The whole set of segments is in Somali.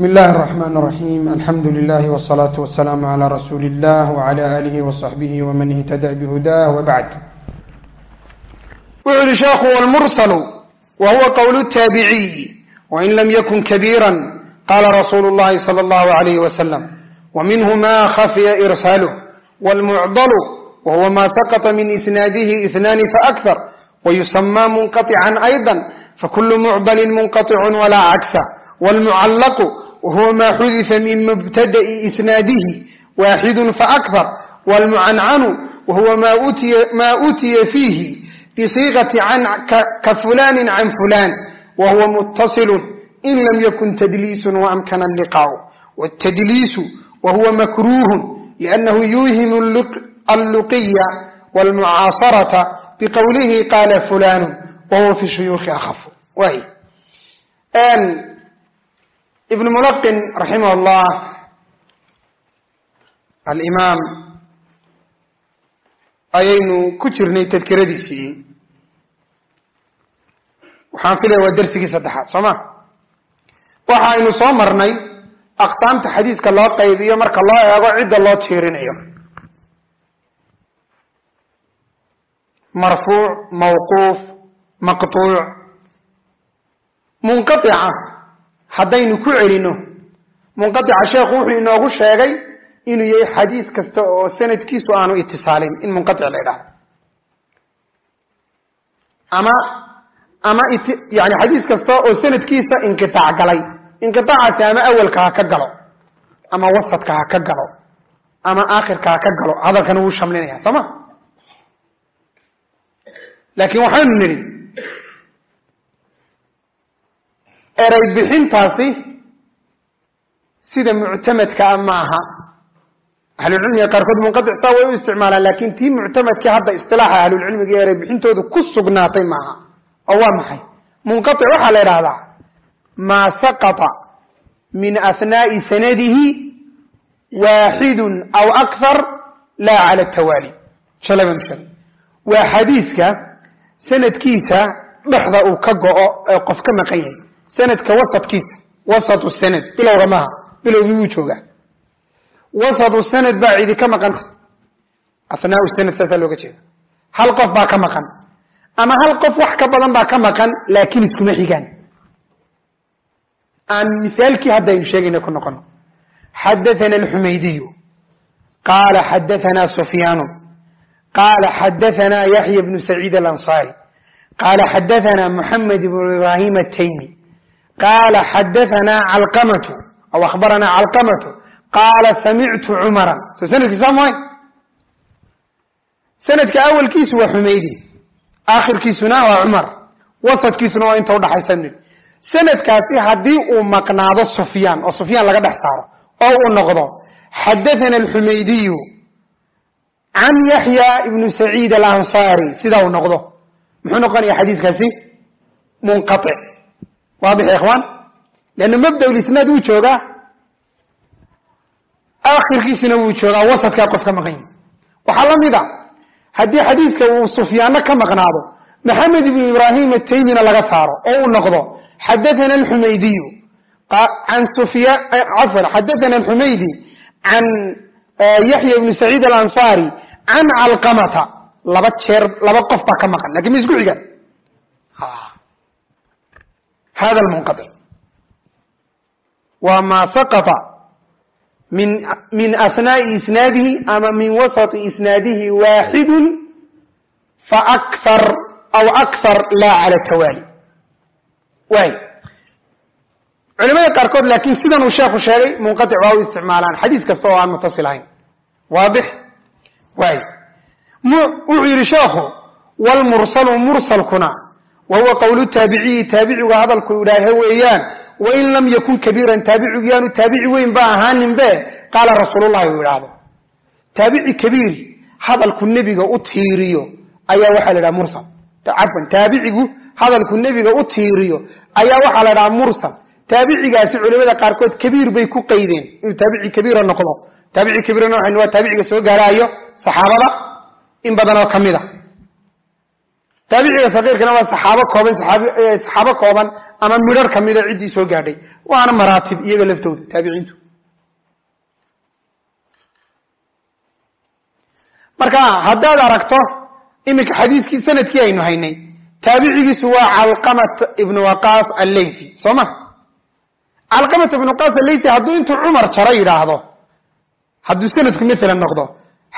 بسم الله الرحمن الرحيم الحمد لله والصلاة والسلام على رسول الله وعلى آله وصحبه ومن اهتدى بهداه وبعد wuxuu yihi sheekhu wlmursalu wa huwa qowlu taabiciyi wain lam yakun kabiira qaala rasuulu llahi sala allahu alayh wasalam wa minhu ma khafiya irsaaluh wlmucdalu wa huwa ma saqطa min isnaadihi ihnaani faakthar wayusamaa munqaطican ayضa fakulu mucdalin munqaطicu walaa cagsa wlmucallaqu wahuwa ma xudifa min mubtada'i isnaadihi waaxidu faakthar wlmucancanu wahuwa ma utiya fiihi bصيغة كفلان عن فلان وهو متصل إن لم يكن تدليس وأمكن اللقاء والتدليس وهو مكروه لأنه يوهم اللقي والمعاصرة بقوله قال فلان وهو في الشيوخ أخف وهي ibn mulaqin raximah llah alimaam ayaynu ku jirnay tadkiradiisii. Waxaan filaya waa darsigii saddexaad soo ma? Waxa aynu soo marnay aqsaamta xadiiska loo qaybiyo marka loo eego cidda loo tiirinayo. Marfuuc mawquuf maqtuuc munqaica haddaynu ku celino munqaica sheekhu wuxuu inoogu sheegay inuu yahay xadiis kasta oo sanadkiisu aanu itisaalin in munqaic la ydhahdo ama ama yani xadiis kasta oo sanadkiisa inqiaac galay. Inqiaacaasi ama awalka ha ka galo ama wasadka ha ka galo ama aakhirka ha ka galo hadalkan wuu shamlinaya soo ma? Laakiin waxaanu nidhi eray bixintaasi sida muctamadkaa ma aha ahlulcilmiga qaarkood munqaic saa way u isticmaalaan laakiin tii muctamadkii hadda isilaaxa ahlulcilmiga eray bixintoodu ku sugnaatay maaha. Oo waa maxay? Munqaic waxaa la idhaahdaa maa saqطa min ahnaa'i sanadihi waaxidu aw akthar laa cala tawaali. Waa xadiiska sanadkiisa dhexda uu ka go'o ee qof ka maqan yahay sanadka wasadkiisa wasatu sanad bilowga maaha bilowgii wuu joogaa. Wasatu sanad baa cidi ka maqanta ahnaau sanad saasaa looga jeeda. Hal qof baa ka maqan ama hal qof wax ka badan baa ka maqan laakiin iskuma xigaan. Aan misaalkii haddaynu sheegayna ku noqono xadaana alxumaydiyu qaala xadaana sufyaanu. Qaala xadaana yaxya bnu saciid alanصaari qaala xadaana muxamed bnu ibrahim ataymi qaala xadaana calqamatu aw akhbarana calqamatu qaala samictu cumaran soo sanadkiisa mahayn sanadka awalkiisu waa xumaydi aakhirkiisuna waa cumar wasadkiisuna waa inta udhaxaysa nid sanadkaasi haddii uu maqnaado sufyaan oo sufyaan laga dhex saaro oo uu noqdo xadaana alxumaydiyu can yaxya ibnu saciid alansaari sidaa uu noqdo muxuu waadix ya ikhwaan leanna mabda lisnaad wuu joogaa. Aakhirkiisina wuu joogaa wasadkaa qof ka maqan yahi waxaa la mid a haddii xadiiska uu sufyaanno ka maqnaado maxamed ibnu ibraahim ataymina laga saaro oo uu noqdo xadaana alxumaydiyu an cafwan xadaana alxumaydi can yaxya ibnu saciid alansaari can calqamata. Laba jeer laba qof baa ka maqan laakiin ma isku hada munqaic waa maa saqطa min ahnaaءi isnaadihi ama min wasaطi isnaadihi waaxidu faakar aw akar laa cala tawaali waay culimada qaarkood laakiin sidan uu sheekhu sheegay munqaic waa u isticmaalaan xadiis kasta oo aan mutasil ahayn waadix waay wuxuu yidhi sheekhu wlmursalu mursalkuna wa huwa qowlu taabiciyi taabicigu hadalku idhaahe weeyaan wain lam yakun kabiiran taabicigu yaanu taabici weyn ba ahaaninbe qaala rasuululahi uu idhaahdo taabici kabiir hadalku nebiga u tiiriyo ayaa waxaa la idhaha mursal cafwan taabicigu hadalku nebiga u tiiriyo ayaa waxaa la dhahaa mursal taabicigaasi culimada qaarkood kabiir bay ku qaydeen inuu taabici kabiira noqdo taabici kabiirna waxaynu waa taabiciga soo gaaraayo saxaabada in badan oo ka mid a taabiciga sakiirkana waa saxaabo kooban saxaabo kooban ama midhar ka mida ciddii soo gaadhay. Waana maraatib iyaga laftooda taabiciintu. Marka haddaad aragto iminka xadiiskii sannadkii aynu haynay taabicigiisu waa calqamat ibnu waqaas alleythi soo ma? Calqamat ibnu waqaas alleythi hadduu intuu cumar jaro yidhaahdo hadduu sanadku maalan noqdo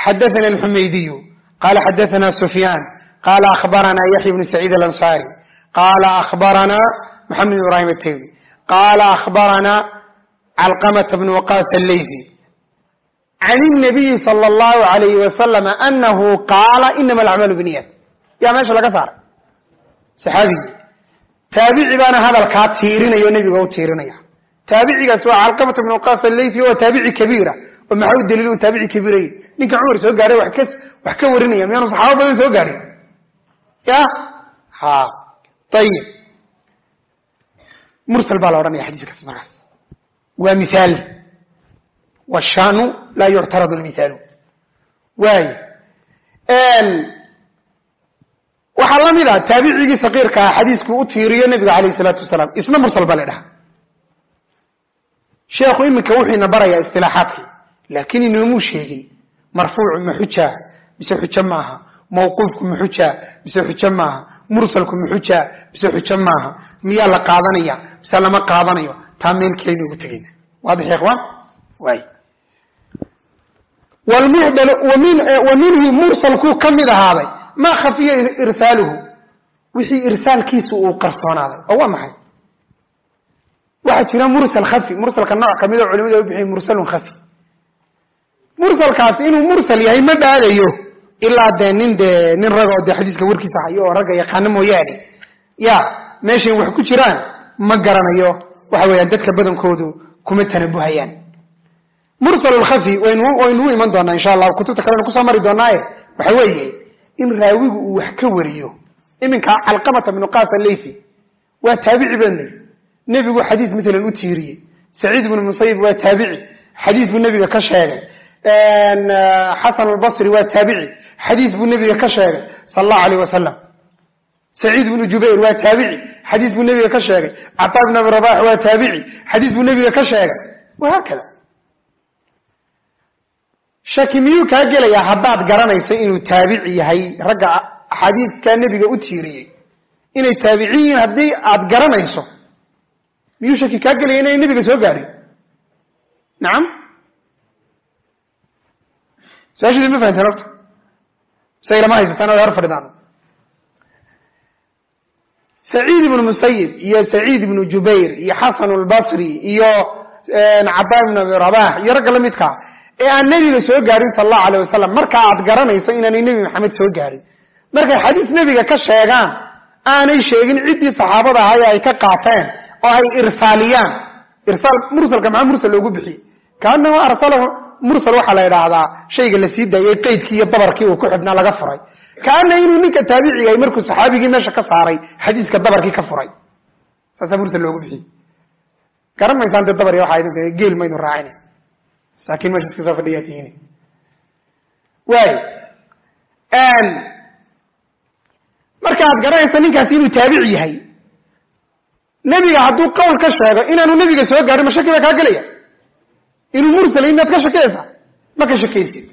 xadaana alxumaydiyu qaala xadaana sufyaan qaala akhbaranaa yaxya ibnu saciid alansaari qaala akhbaranaa maxamed bn ibraahim ataymi qaala akhbaranaa calqamata bnu waqaas alleydi can nabiyi sala allahu alayhi wasalam anahu qaala inama alacmaalu biniyat yaa meesha laga saaray saxaabigii taabici baana hadalkaa tiirinaya oo nebiga u tiirinaya taabicigaas waa calqamata bnu waqaas alleydi waa taabici kabiira oo maxaa u daliil inu taabici kabiira ninka cumar soo gaaray wax ka warinaya miyaanu saxaabo badan soo gaarin ya? Ha. Ayib mursal baa la odhanaya xadiiskaas markaas. Waa miaal washanu laa yuctaradu lmihaalu waay waxaa la mid a taabicigii saqiirkaa xadiisku u tiiriyo nebiga alayh salaatu wasalaam. Isna mursal baa la dhaha sheekhu iminka wuxuu ina barayaa istilaaxaadkii laakiin inoomuu sheegin marfuucu ma xujaa mise xujo mawquufku ma xujaa mise xujo maaha? Mursalku ma xujaa mise xujo maaha? Miyaa la qaadanaya? Mise lama qaadanayo? Taa meel kale inoogu tegayna. Waadix ikhwaan? Waay. Wa minhu mursalkuu ka mid ahaaday. Maa khafiya irsaaluhu? Wixii irsaalkiisu uu qarsoonaaday. Oo waa maxay? Waxaa jira mursal khafi. Mursalka nooc ka midoo culimadu u bixiy mursalun khafi. Mursalkaasi inuu mursal yahay ma dhaadayo ilaa dee nin dee nin ragoo dee xadiiska warkiisa hayo oo ragga yaqaano mooyaane. Ya meeshay wax ku jiraan? Ma garanayo. Waxa weeyaan dadka badankoodu kuma tanabuhayaan. Mursal lkhafi waynu u iman doonaa insha allah. Kutubta kalena ku soo mari doonaaye. Waxa weeye in raawigu uu wax ka wariyo. Iminka calqamata bnu qaas alleythi waa taabici baan niri. Nebigu xadiis maalan u tiiriyey. Saciid ibnu musayib waa taabici. Xadiis buu nebiga ka sheegay. Xasan albasri waa taabici xadiis buu nebiga ka sheegay sal allahu alayh wasalam saciid bnu jubayr waa taabici. Xadiis buu nebiga ka sheegay. Cataa bn abi rabax waa taabici. Xadiis buu nebiga ka sheegay. Wahaakada shaki miyuu kaa gelayaa haddaad garanayso inuu taabici yahay? Ragga axaadiiskaa nebiga u tiiriyey. Inay taabiciin yihiin haddii aad garanayso. Miyuu shaki kaa gelaya inay nebiga soo gaadhin? Nacam su'aashiisi ma fahanteen horta say lama haysataan o hor fadhidaan saciid ibnu musayib iyo saciid ibnu jubayr iyo xasan albasri iyo cataa ibnu abi rabax iyo ragga la midkaa ee aan nebiga soo gaarin sal allahu alayh wasalam marka aad garanayso inaanay nebi maxamed soo gaarin markay xadiis nebiga ka sheegaan aanay sheegin ciddii saxaabada ahaye ay ka qaateen oo ay irsaaliyaan irsaal mursalka maxaa mursal loogu bixiyey kaanahu arsalahu mursal waxaa la idhaahdaa shayga la sii daayey qeydkii iyo dabarkii uu ku xidhnaa laga furay. Kaana inuu ninka taabicigahay markuu saxaabigii meesha ka saaray xadiiska dabarkii ka furay. Saasaa mursal loogu bixiyey. Garan maysaan dee dabar idin geel maydu raacina saakiin meesha iska soo fadhiyaa tihiin. Marka aad garanaysa ninkaasi inuu taabici yahay nebiga hadduu qowl ka sheego inaanu nebiga soo gaarin ma shaki baa kaa gelaya inuu mursal inaad ka shakeysa ma ka shakaysid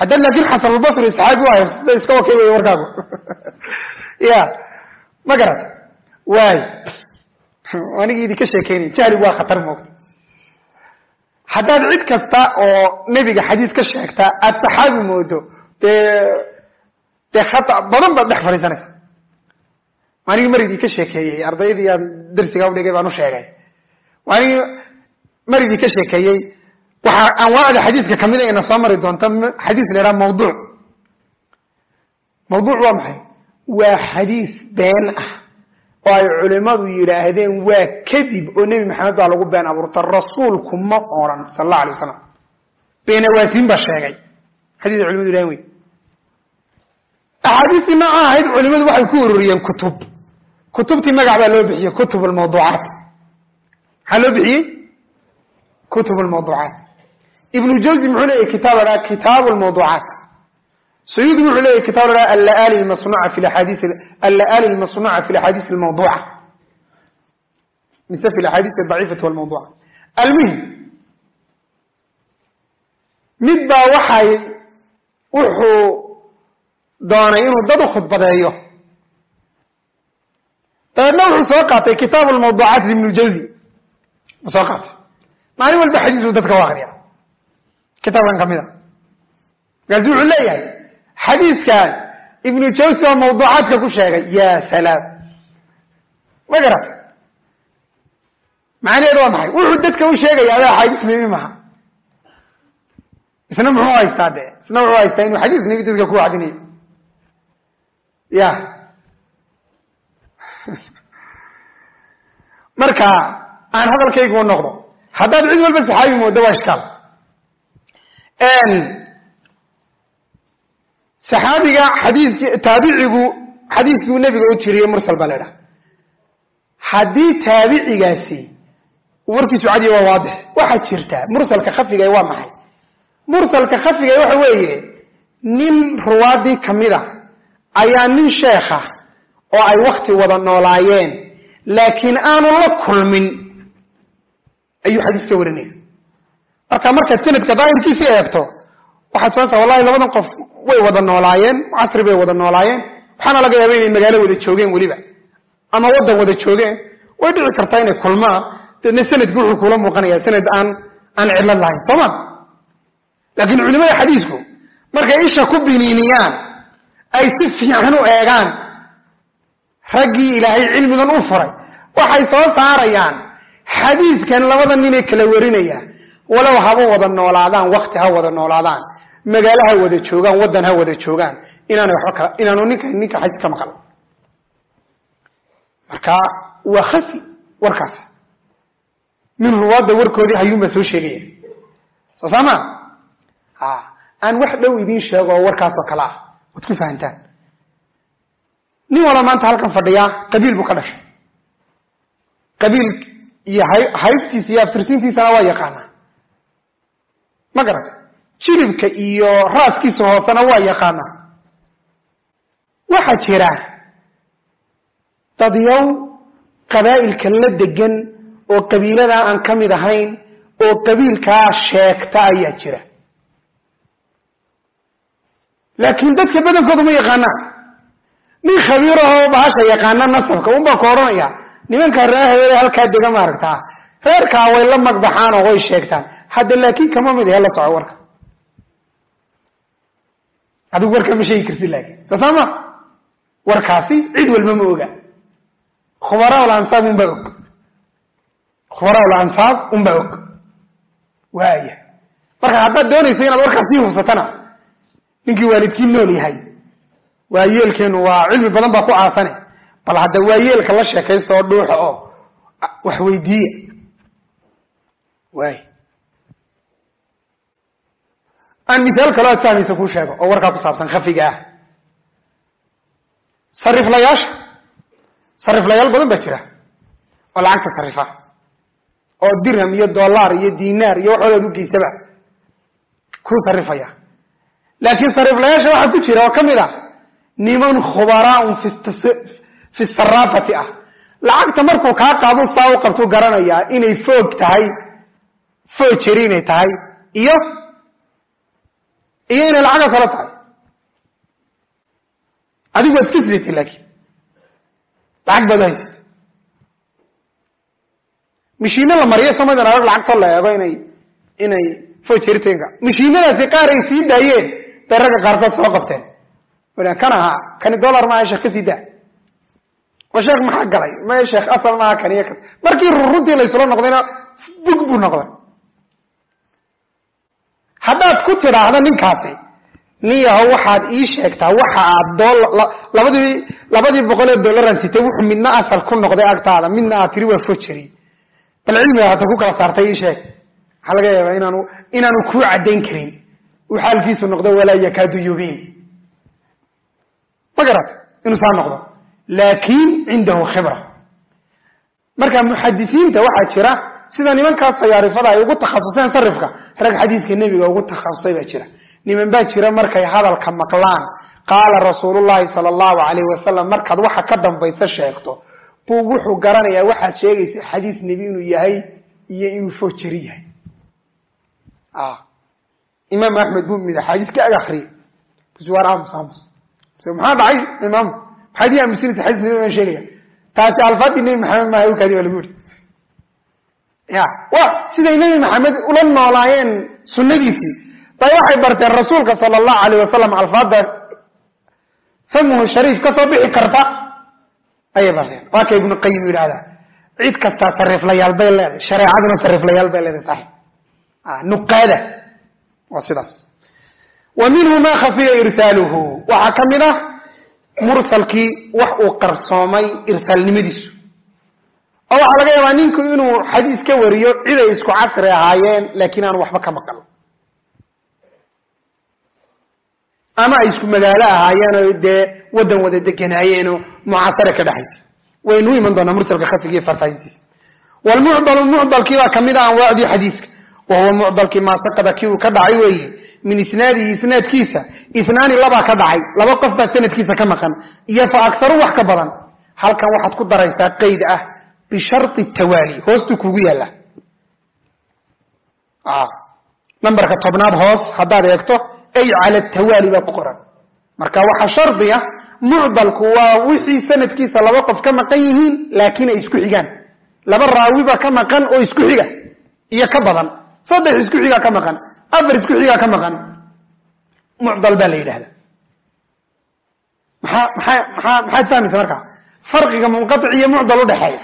haddaad laakiin xasanulbasri saxaabi u sida iska wakay wey warkaagu? Ya ma garata waay. Anigii idinka sheekeynay jahligu waa khatar moogta. Haddaad cid kasta oo nebiga xadiis ka sheegta aad saxaabi moodo dee dee khata badan baad dhex fadhiisanaysa anigii mar idinka sheekeeyey ardaydii aan darsigaa udhigay baan u sheegay. Anigii mar idinka sheekeeyey waxaa anwaacda xadiiska kamida ina soo mari doonta xadiis la idhaha mawduuc. Mawduuc waa maxay? Waa xadiis been ah oo ay culimmadu yidhaahdeen waa kadib oo nebi maxamed baa lagu been abuurta rasuulku ma oran sal alla alay wasalam beenawaasiin baa sheegay xadiis culimadu yidhahdeen wey axaadiistii nooca ahayd culimadu waxay ku ururiyeen kutub. Kutubtii magac baa loo bixiyey kutub almawduucaat maxaa loo bixiyey? Kutub almawduucaat ibnu jawzi muxuu leeyahy kitaab la kitaabu almawduucaat suyuudi wuxuu leeyahy kitab la allaali lmasnuuca fi axaadiis almawduuca. Mise fi axaadiis daciifati walmawduuca. Almuhim mid baa waxay wuxuu doonay inuu dad u khudbadeeyo. Dabeedna wuxuu soo qaatay kitaabu lmawduucaat ibnu jawzi. Soo qaatay? Maalin walba xadiis buu dadka u akriya kitaabkan ka mid a markaasu wuxuu leeyahay xadiiskan ibnu jawsi oo mawduucaadka ku sheegay ya salaam. Ma garata macnaheedu waa maxay? Wuxuu dadka u sheegaya adaa axaadiis nebi maha isna muxuu haystaa de isna muxuu haystaa inuu xadiis nebi dadka ku wacdinayo ya marka aan hadalkaygu u noqdo haddaad cid walba saxaabi moodo waa ishkaal saxaabiga xadiiski taabicigu xadiiskuu nebiga u tiriyey mursal baa la idhaha haddii taabicigaasi warkiisu cadiya waa waadix. Waxaa jirta mursalka khafiga waa maxay? Mursalka khafiga waxa weeye nin ruwaadii ka mid a ayaa nin sheekha oo ay wakti wada noolaayeen laakiin aanu la kulmin. Ayuu xadiis ka warinaya marka markaad sanadka daahirkiisi eegto waxaad soonaysaa wallahi labadan qof way wada noolaayeen casri bay wada noolaayeen. Waxaana laga yaaba inay magaalo wada joogeen weliba ama waddan wada joogeen. Way dhici kartaa inay kulmaan. Deedna sanadku wuxuu kula muuqanayaa sanad aan aan cidlad lahayn soo ma? Laakiin culimada xadiisku markay isha ku biniiniyaan ay si fiican u eegaan raggii ilaahay cilmigan u furay waxay soo saarayaan xadiiskan labada ninay kala warinaya walow haba wada noolaadaan wakti ha wada noolaadaan magaalo ha wada joogaan waddan ha wada joogaan inaana waba kala inaanu ninka ninka xadiis ka maqal. Marka waa khafi warkaas. Min ruwaadda warkoodii hayuunbaa soo sheegaya. Soo saama? Aan wax dhow idiin sheego oo warkaasoo kale ah. Waad ku fahantaan. Nin wala maanta halkan fadhiyaa qabiil buu ka dhashay. Qabiil iyo haybtiisa iyo aftirsiintiisana waa yaqaanaa ma garata jilibka iyo raaskiisa hoosena waa yaqaanaa waxaa jira dadyow qabaa'ilka la degan oo qabiiladaa aan ka mid ahayn oo qabiilkaa sheegta ayaa jira. Laakiin dadka badankooda ma yaqaanaan nin khabiirahoo bahasha yaqaana nasabka unbaa ku odhanaya nimanka reehabeele halkaa dega maaragtaa. Reerkaa way la magbaxaan oo way sheegtaan hadda laakiin kama mid ahe la soco warka. Adigu warkaa ma sheegi kartid laakiin. Soo saama? Warkaasi cid walba ma oga. Khubaraa lansaab unbaa og. Khubaraa lansaab unbaa og. Waaya marka haddaad doonaysa inaad warkaas sii hubsatana ninkii waalidkii nool yahay waayeelkeenu waa cilmi badan baa ku caasane bal hadda waayeelka la sheekaysta oo dhuuxa oo wax weydiiya. Waay aan misaal kaloo aad fahmaysa kuu sheego oo warkaa ku saabsan khafiga ah. Sariflayaasha sariflayaal badan baa jira oo lacagta sarifa oo dirham iyo dollar iyo dinaar iyo waxoodaad u geystaba ku sarifaya. Laakiin sariflayaasha waxaa ku jira oo ka mid ah niman khubaraaun fi saraafati ah. Lacagta markuu kaa qaado saa u qabtuu garanayaa inay foog tahay foojeri inay tahay iyo iyo inay lacagaas holo tahay. Adigu waad iska sidatay laakiin. Lacag baad u haysatay. Mishiino la mariyo samadan arag lacagtoo la eego inay inay fojeritenka mishiinadaasi qaar ay sii daayeen bay ragga qaarkood soo qabteen. Kan ahaa kani dollar maaha sheekh ka sii daa. Oo sheekh maxaa galay? Ma sheekh asal maaha kaniyo ka markii runtii laysula noqdayna bug buu noqday haddaad ku tidhaahdo ninkaasi nin yaho waxaad ii sheegtaa waxa aad labadii labadii boqol ee dollaran sitay wuxuu midna asal ku noqday agtaada midna aad tiri waa fojeri bal cilmiga hata ku kala saartay ii sheeg. Waxaa laga yaabaa inaanu kuu caddayn karin. Uu xaalkiisu noqdo walaa yakaadu yubiin. Ma garat inuu saa noqdo. Laakiin cindahu khibra. Marka muxadisiinta waxaa jira sida nimankaas sayaarifada ay ugu takhasuseen sarifka rag xadiiska nebiga ugu takhasusay baa jira. Niman baa jira markay hadalka maqlaan. Qaala rasuulullaahi sala allahu calayh wasalam markaad waxa ka dambaysa sheegto buu wuxuu garanayaa waxaad sheegaysa xadiis nebi inuu yahay iyo inuu foojari yahay. Imaam axmed buu mid axaadiis ka ag akriyay bs waar aamus aamus maxaa dhacay imaam? Maxaad ii aamusinaysa xadiis nebi baan sheegaya. Taasi alfaadii nebi maxamed maaha ukaadi baa lagu yihi ya. Siday nebi maxamed ula noolaayeen sunnadiisii. Bay waxay barteen rasuulka sala allahu alayh wasalam alfaadda famuhu shariif ka soo bixi karta. Ayay barteen. Waa ka ibnu qayim yidhahdaa cid kastaa sariiflayaal bay leedahay. Shareecaduna sariiflayaal bay leedahay saxib nuqaada. Waa sidaas. Wa minhu ma khafiya irsaaluhu. Waxaa ka mid ah mursalkii wax uu qarsoomay irsaalnimadiisu oo waxaa laga yaabaa ninku inuu xadiis ka wariyo ciday isku casri ahaayeen laakiin aanu waxba ka maqal. Ama ay isku magaalo ahaayeenoo dee waddan wada deganaayeenoo mucaasare ka dhexaysa waynu iman doonaa mursalka khafigiiyo faahfaahintiisa. Wlmucdalu mucdalkii baa ka mid a anwaacdii xadiiska. Wa huwa mucdalkii maasaqada kii uu ka dhacay weeye. Min isnaadihi isnaadkiisa. Inaani labaa ka dhacay. Laba qof baa sanadkiisa ka maqan. Iyo fa akharu wax ka badan. Halkan waxaad ku daraysaa qayd ah bishari tawaali hoostuu kugu yaalla. Nambarka tobnaad hoos haddaad eegto ay cala tawaali baa ku qoran. Marka waxaa shardi ah mucdalku waa wixii sanadkiisa laba qof ka maqan yihiin laakiin ay isku xigaan. Laba raawiba ka maqan oo isku xiga iyo ka badan. Saddex isku xigaa ka maqan afar isku xigaa ka maqan mucdal baa la yidhahda maxaa maxaa maxaa maxaad fahmaysa markaa farqiga munqaic iyo mucdal udhexeeya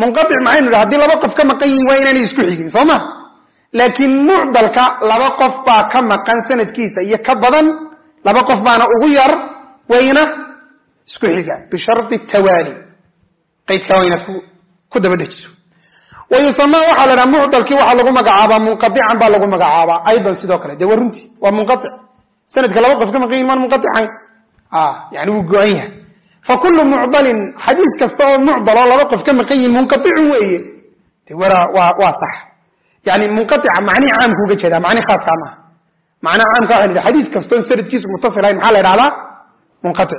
munqaic maxaynu idhaha haddii laba qof ka maqan yihiin waa inaanay isku xigin soo ma? Laakiin mucdalka laba qof baa ka maqan sanadkiisa iyo ka badan laba qof baana ugu yar wayna isku xigaan. Bishari tawaali. Qaydkaa waa inaad ku daba dhejiso. Wa yusamaa waxaa la dhaha mucdalkii waxaa lagu magacaabaa munqaican baa lagu magacaabaa aydan sidoo kale. Dee waa runtii waa munqaic sanadka laba qof ka maqan yihiin maan munqaicayn yani wuu go-an yahay fa kullu mucdalin xadiis kasta oo mucdal oo laba qof ka maqan yihiin munqaicun weeye. Waa sax. Yani munqaica macnihi caamku uga jeedaa macnihi khaaskaa maaha macnaha caamka waxa la yidhaha xadiis kasta oo sanadkiisu muttasil ahayn maxaa la idhahdaa munqaic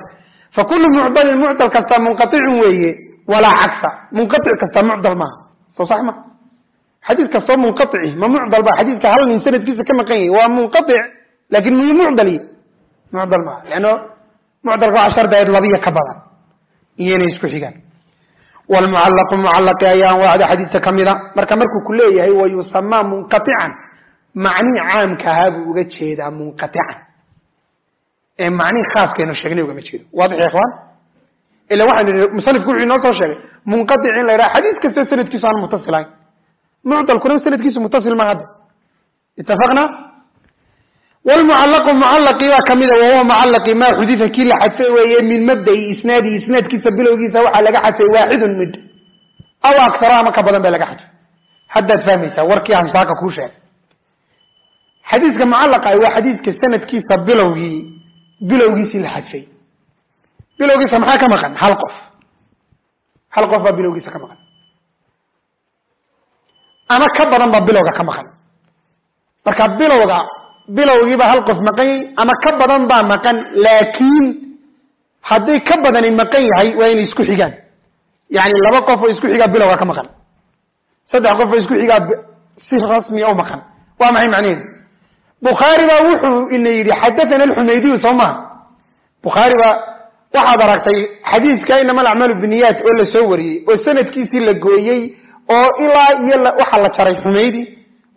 fa kullu mucdalin mucdal kasta munqaicun weeye walaa cagsa. Munqaic kasta mucdal maaha soo sax ma? Xadiis kastoo munqaici ma mucdal ba xadiiska hal nin sanadkiisa ka maqan yahay waa munqaic laakin mucdalka waxaa shardiayd labiya ka badan? Iyoinay isku xigaan. Wlmucallaqu mucallaqi ayaa anwaacda xadiista ka mida. Marka markuu ku leeyahay wa yusamaa munqaican macnihi caamka ahaa buu uga jeedaa munqaican ee macnihi khaaskaynu sheegnay ugama jeedo. Waadix ikhwaan ila waxaynu nihi musanifku wuxuu inoo soo sheegay. Munqaic in la yidhaha xadiis kastoo sanadkiisu aan muttasilayn mucdalkuna sanadkiisu muttasil ma hadda. Itafaqna wlmucallaqu mucallaqii baa ka mida wahuwa mucallaqi maa xudifa kii la xadfay weeye min mabda'i isnaadihi isnaadkiisa bilowgiisa waxaa laga xadfay waaxidun midh aw akara ama ka badan baa laga xadfay haddaad fahmaysaa warkii hamsaaka kuu sheegay xadiiska mucallaqahi waa xadiiska sanadkiisa bilowgii bilowgiisii la xadfay bilowgiisa maxaa ka maqan hal qof hal qof baa bilowgiisa ka maqan ama ka badan baa bilowga marka bilowga bilowgiiba hal qof maqan yahy ama ka badan baa maqan laakiin hadday ka badani maqan yahay waa inay isku xigaan. Yani laba qof oo isku xigaa bilowga ka maqan. Saddex qof oo isku xigaa si rasmiya u maqan. Waa maxay macnaheedu? Bukhaari baa wuxuu ina yidhi xadaana alxumaydiyu soo maha bukhaari baa waxaad aragtay xadiiska inama alacmaalu biniyaat oo la soo wariyey oo sanadkiisii la gooyey oo ilaa iyo waxaa la jaray xumaydi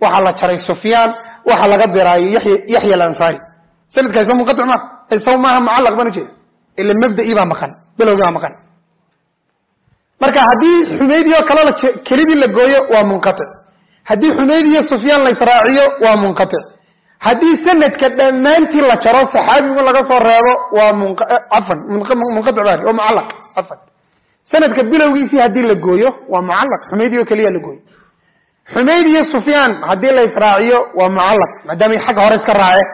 waxaa la jaray sufyaan waxaa laga biraayo yaxya alansaari sanadkaa isla munqaic maa isaw maaha mucallaq baan ujeeda ila mabda'ii baa maqan bilowgii baa maqan. Marka haddii xumaydi oo kalena kelidii la gooyo waa munqaic haddii xumaydi iyo sufyaan la waa munqaic haddii sanadka dhammaantii la jaro saxaabigu laga soo reebo waa afan munqaic baa waa mucallaq afan. Sanadka bilowgiisii haddii la gooyo waa mucallaq. Xumaydi oo keliya la gooyo xumayd iyo sufyaan haddii la israaciyo waa mucallaq maadaamay xagga hore iska raace.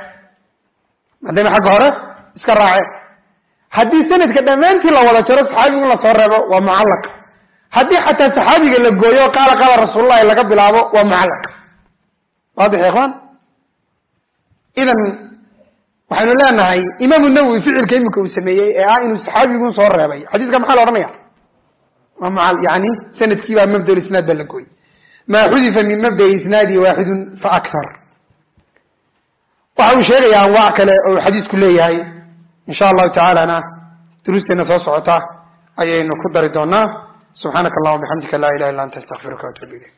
Maadaamay xagga hore iska raace. Haddii sanadka dhammaantii la wada jaro saxaabigu in la soo reebo waa mucallaq. Haddii xataa saxaabiga la gooyo qaala qaala rasuululahi laga bilaabo waa mucallaq. Waadix ikhwaan idan waxaynu leenahay imaamu nawowi ficilka iminka uu sameeyey ee ah inuu saxaabigun soo reebay. Xadiiska maxaa la odhanaya yani sannadkii baa mabda isnaad baa la gooyey maa xudifa min mabda'i isnaadi waaxidun fa akar waxa uu sheegayaa anwaac kale oo xadiisku leeyahay. Insha allahu tacaalana duruusteena soo socota ayaynu ku dari doonaa subxaanaka allahuma bixamdika laa ilaha illa anta astaqfiruka waatuubu ilayk